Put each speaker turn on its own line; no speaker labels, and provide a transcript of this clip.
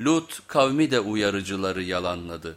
Lut kavmi de uyarıcıları yalanladı.